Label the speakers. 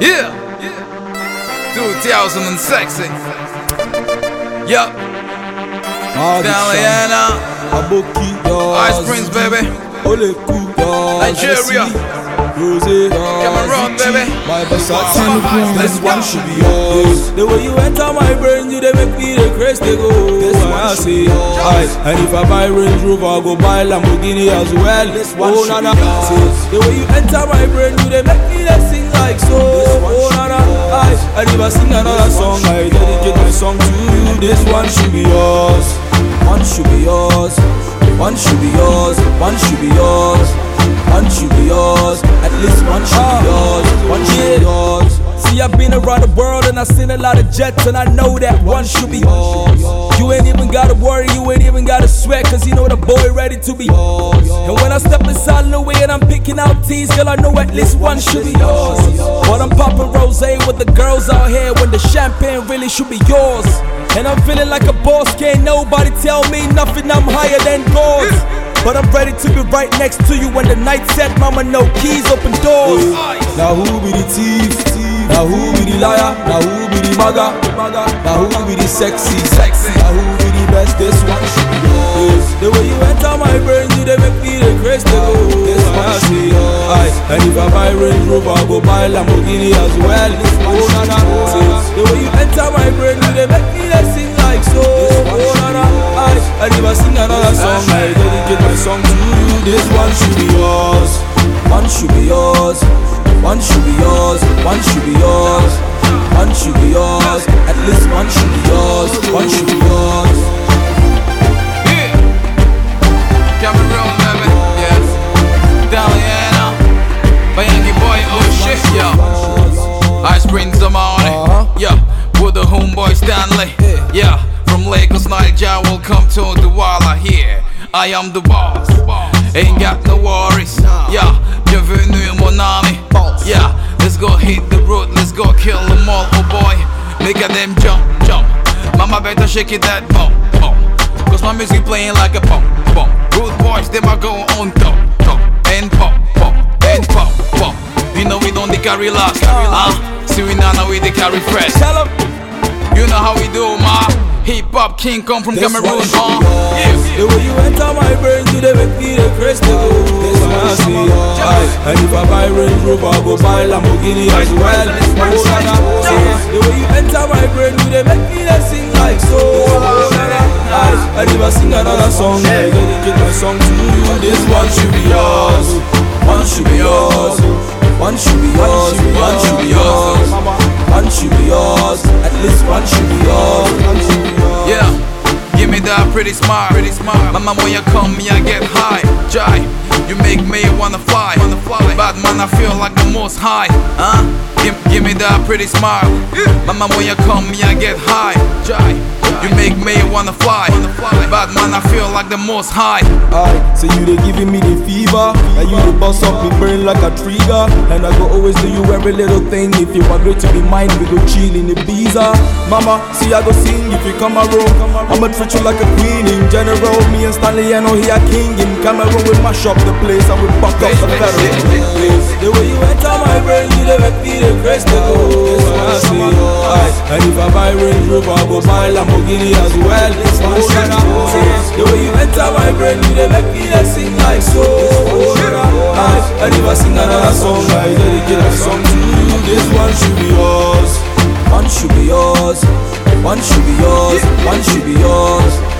Speaker 1: Yeah. yeah. 2006. Yup. Diana.
Speaker 2: Aboki, yo.
Speaker 1: Ice Prince, baby.
Speaker 2: Oleku.
Speaker 1: Nigeria.
Speaker 2: Rose,
Speaker 1: Cameroon, baby.
Speaker 2: My Versace.
Speaker 1: Let's
Speaker 2: This one should be yours. The way you enter my brain, you they make me the craze they go. This one I be yours. And if I buy Range Rover, I go buy Lamborghini as well. This one oh,
Speaker 3: should
Speaker 2: na,
Speaker 3: be
Speaker 2: na. See, The way you enter my brain, you they make me they sing like so. Oh na na. If I sing another song, I dedicate my song to you. This one should be yours. One should be yours. One should be yours. One should be yours. One should be yours. At least one should be yours. One should be yours. See, I've been around the world and I've seen a lot of jets, and I know that one should be yours. You ain't even gotta worry, ain't even gotta sweat, cause you know the boy ready to be yours. And when I step inside Louis and I'm picking out teas, girl, I know at least one should be yours. But I'm popping rose with the girls out here when the champagne really should be yours. And I'm feeling like a boss, can't nobody tell me nothing, I'm higher than gods. But I'm ready to be right next to you when the night set, mama, no keys, open doors. Now who be the thief? Now who be the liar? Now who be the maga? Now who be the sexy?
Speaker 1: Sexy.
Speaker 2: Now who be the best? This one should be yours. The way you enter my brain, you they make me the crazy go. This one be yours. Aye. And if I buy Range Rover, I go buy Lamborghini as well. Oh na na. See, The way you enter my brain, you they make me they sing like so. Oh na na. Aye. And if I sing another song, I dedicate my song to you. This one should be yours. One should be yours. One should be yours. One should be yours. One should be yours. At least one should be yours. One should be yours.
Speaker 1: Yeah. Cameroon, baby. Yes. Diana. Bayangi boy, oh shit, yo. Ice Prince Zamani.
Speaker 2: Uh-huh.
Speaker 1: Yeah. With the homeboy Stanley. Yeah. From Lagos, Nigeria, welcome to Douala here. I am the boss. Ain't got no worries. Make them jump, jump. Mama better shake it that bum, bum. Cause my music playing like a bum, bum. Rude boys, they might go on top, top. And pop, pop, and pop, pop. You know we don't they carry last. Huh? See we now now we they carry fresh.
Speaker 2: Tell 'em.
Speaker 1: You know how we do, ma. Hip hop king come from
Speaker 2: This
Speaker 1: Cameroon, huh?
Speaker 2: The way you enter my brain, you they make me the go. This one should be And if I buy Range Rover, I go buy Lamborghini as well. Oh song, I dedicate my song to you. This one should be yours. One should be yours. One should be yours. One should be yours. One should be yours. At least one should be yours. One should be yours.
Speaker 1: Yeah, give me that pretty smile, pretty smile. Mama, when you come, me I get high. Jai, you make me wanna fly, wanna fly. Bad man, I feel like the most high. Huh? Give, give me that pretty smile. Mama, when you come, me I get high. Jai, you make me wanna fly. Bad man, I feel like the most high.
Speaker 2: Aye, so you they giving me the fever. And you the boss up me burn like a trigger. And I go always do you every little thing. If you agree to be mine, we go chill in the Ibiza. Mama, see I go sing if you come around. I'ma treat you like a queen in general. Me and Stanley, I know he a king In Cameroon, we mash up the place And we fuck up the federal The way you enter my brain, you they make me the crazy. To go This I see, And if I buy Range Rover, I go buy Lamborghini as well This one I see, the way you enter my brain, you they make me they sing like so. If I sing another song, I dedicate a song to you. This one should be yours. One should be yours. One should be yours. One should be yours. One should be yours. At least one should be yours.